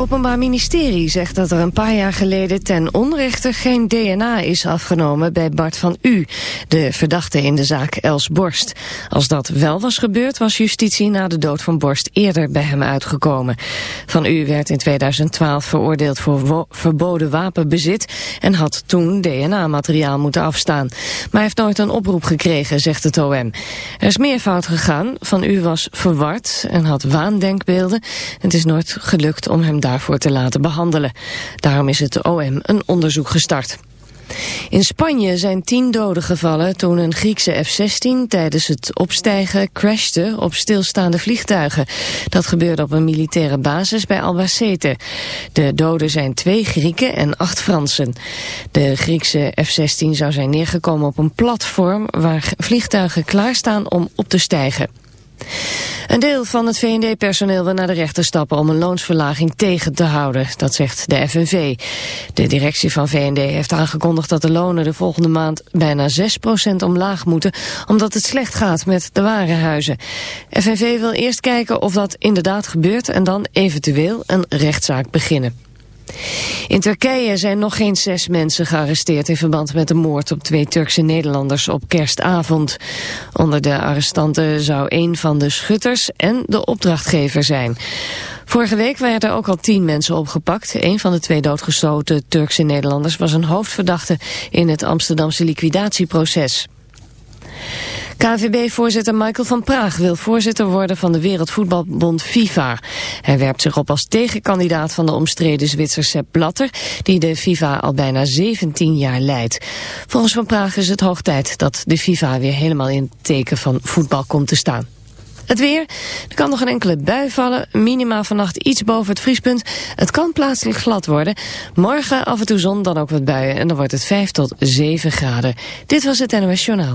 Openbaar Ministerie zegt dat er een paar jaar geleden ten onrechte geen DNA is afgenomen bij Bart van U, de verdachte in de zaak Els Borst. Als dat wel was gebeurd was justitie na de dood van Borst eerder bij hem uitgekomen. Van U werd in 2012 veroordeeld voor verboden wapenbezit en had toen DNA-materiaal moeten afstaan. Maar hij heeft nooit een oproep gekregen, zegt het OM. Er is meer fout gegaan. Van U was verward en had waandenkbeelden. Het is nooit gelukt om hem daarvoor te laten behandelen. Daarom is het OM een onderzoek gestart. In Spanje zijn tien doden gevallen toen een Griekse F-16 tijdens het opstijgen crashte op stilstaande vliegtuigen. Dat gebeurde op een militaire basis bij Albacete. De doden zijn twee Grieken en acht Fransen. De Griekse F-16 zou zijn neergekomen op een platform waar vliegtuigen klaarstaan om op te stijgen. Een deel van het VND-personeel wil naar de rechter stappen om een loonsverlaging tegen te houden, dat zegt de FNV. De directie van VND heeft aangekondigd dat de lonen de volgende maand bijna 6% omlaag moeten, omdat het slecht gaat met de warenhuizen. FNV wil eerst kijken of dat inderdaad gebeurt en dan eventueel een rechtszaak beginnen. In Turkije zijn nog geen zes mensen gearresteerd in verband met de moord op twee Turkse Nederlanders op kerstavond. Onder de arrestanten zou een van de schutters en de opdrachtgever zijn. Vorige week werden er ook al tien mensen opgepakt. Een van de twee doodgeschoten Turkse Nederlanders was een hoofdverdachte in het Amsterdamse liquidatieproces. KNVB-voorzitter Michael van Praag wil voorzitter worden van de Wereldvoetbalbond FIFA. Hij werpt zich op als tegenkandidaat van de omstreden Zwitser Sepp Blatter, die de FIFA al bijna 17 jaar leidt. Volgens Van Praag is het hoog tijd dat de FIFA weer helemaal in het teken van voetbal komt te staan. Het weer. Er kan nog een enkele bui vallen. Minima vannacht iets boven het vriespunt. Het kan plaatselijk glad worden. Morgen af en toe zon, dan ook wat buien. En dan wordt het 5 tot 7 graden. Dit was het NOS Journaal.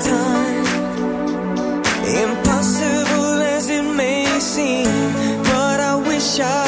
time. Impossible as it may seem, but I wish I.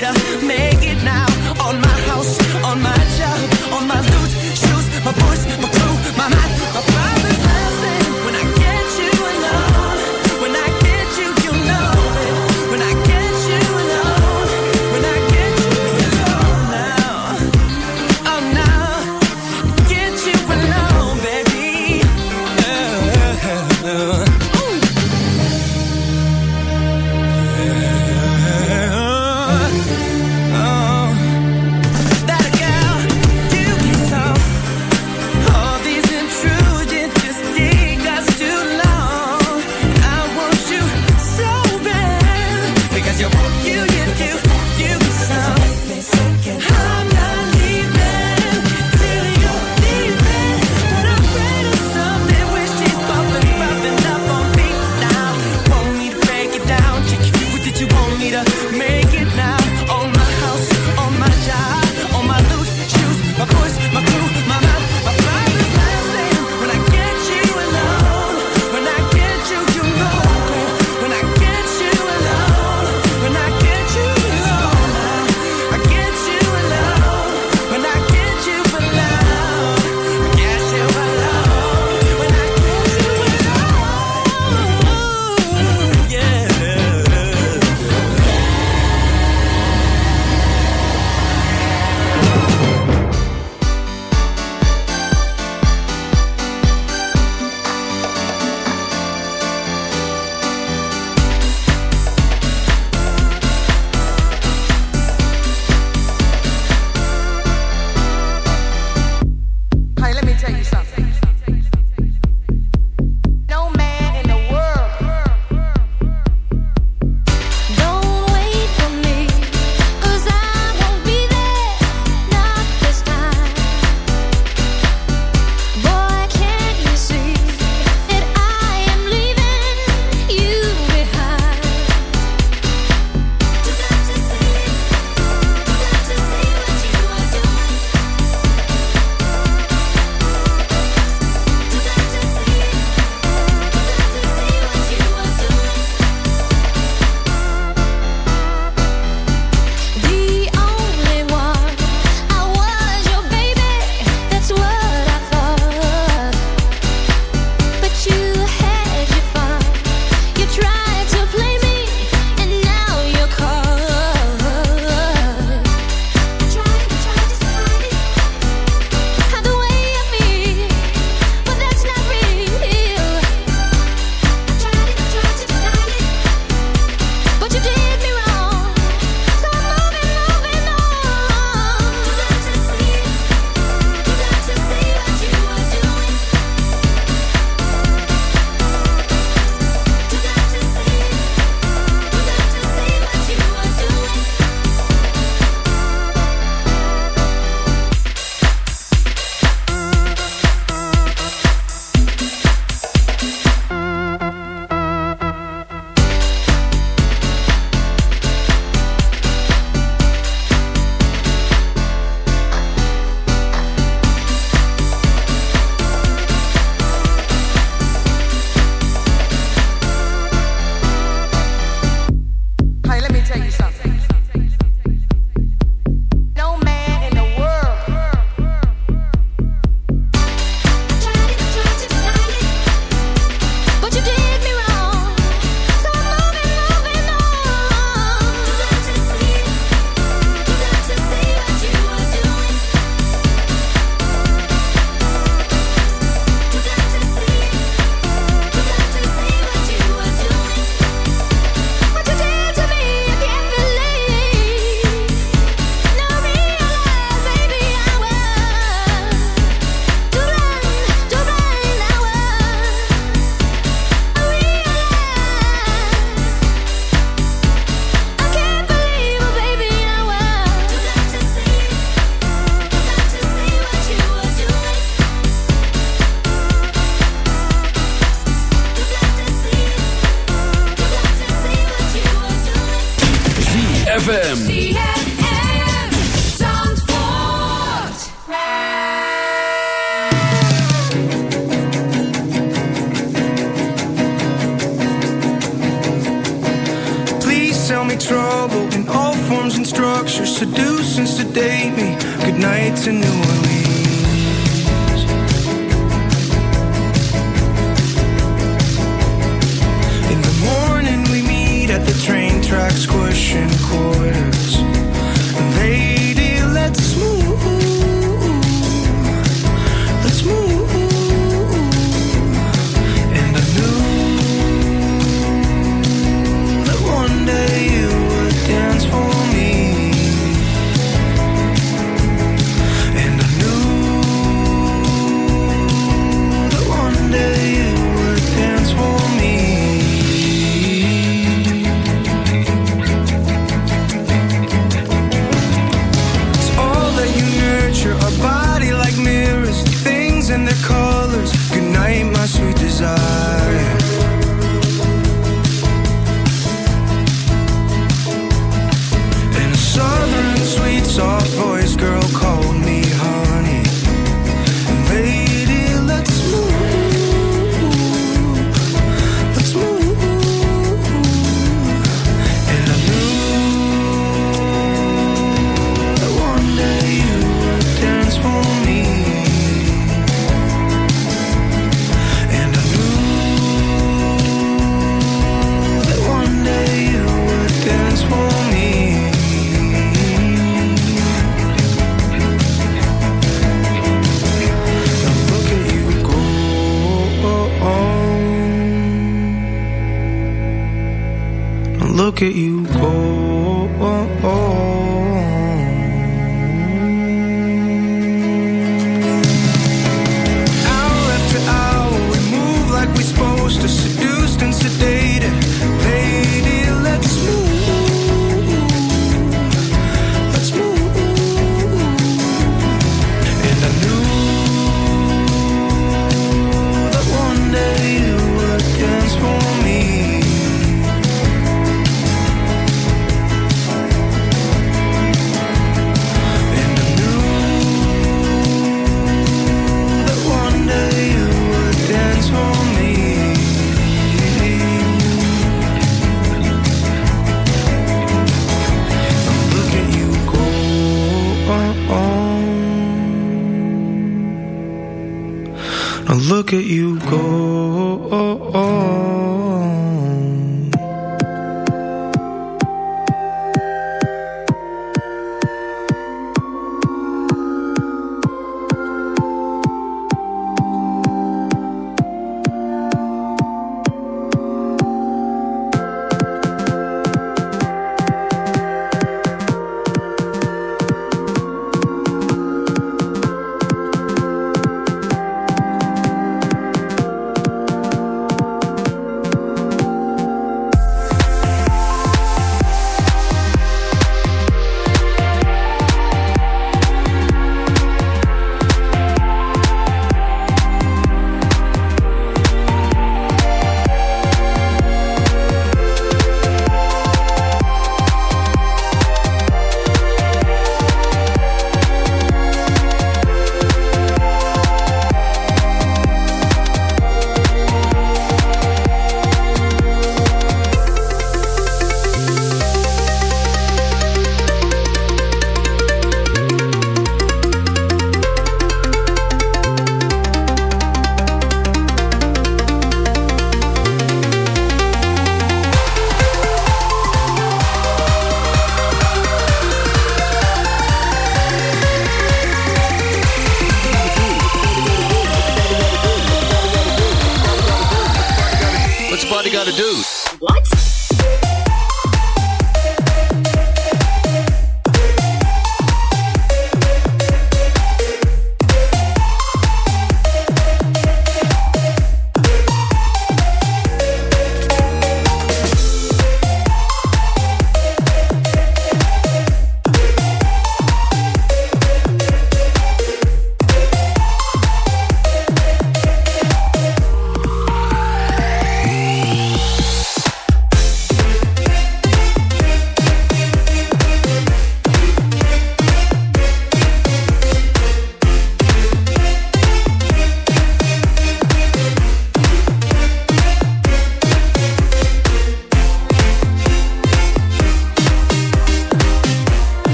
leader trouble in all forms and structures. Seduce and sedate me. Good night to New Orleans.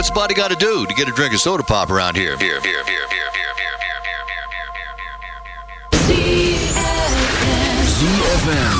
What's a body got to do to get a drink of soda pop around here? Here, here, here, here. ZFM.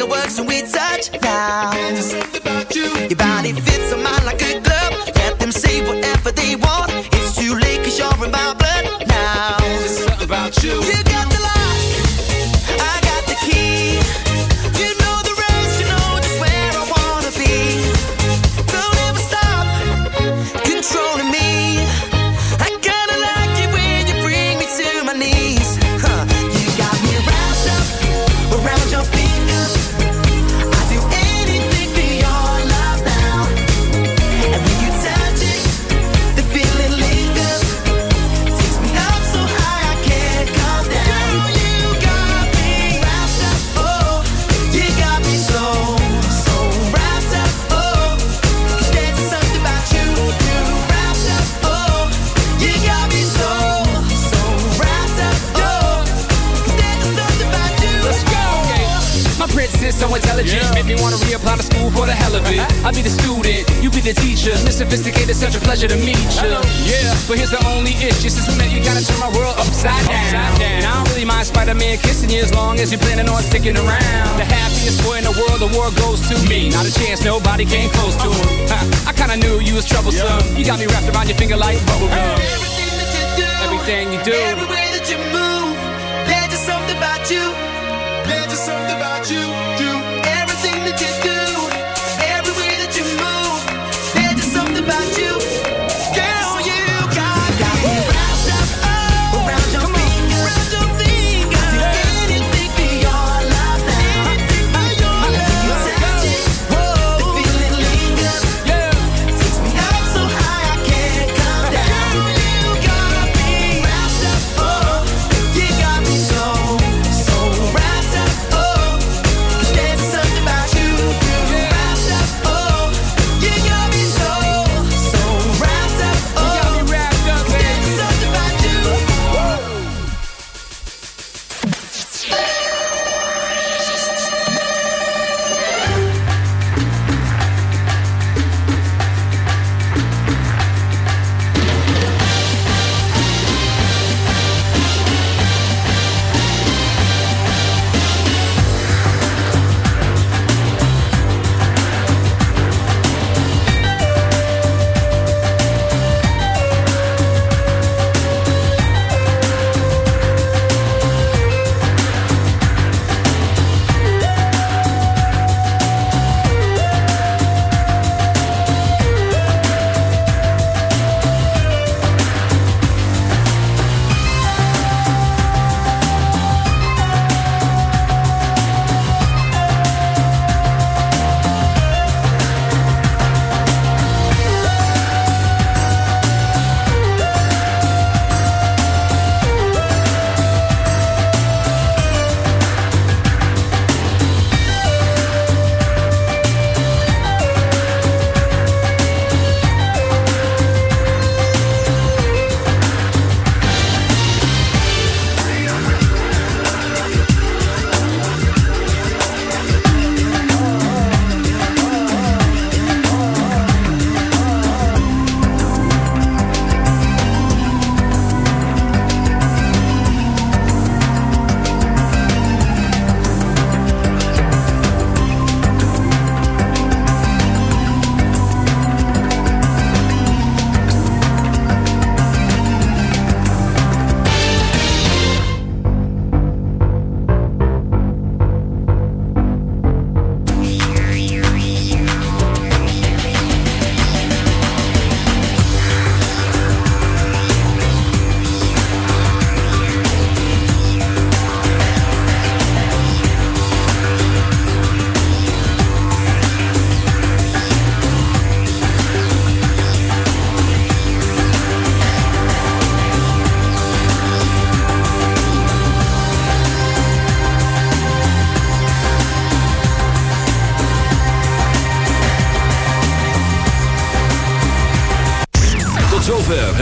It and we the teacher. Miss Sophisticated, such a pleasure to meet you. Yeah, but here's the only issue. Since we met, you gotta turn my world upside down. Upside down. And I don't really mind Spider-Man kissing you as long as you're planning on sticking around. The happiest boy in the world, the world goes to me. Not a chance, nobody came close to him. I, I kinda knew you was troublesome. Yeah. You got me wrapped around your finger like bubble gum. Everything that you do, everything you do, everywhere that you move, there's just something about you. There's just something about you.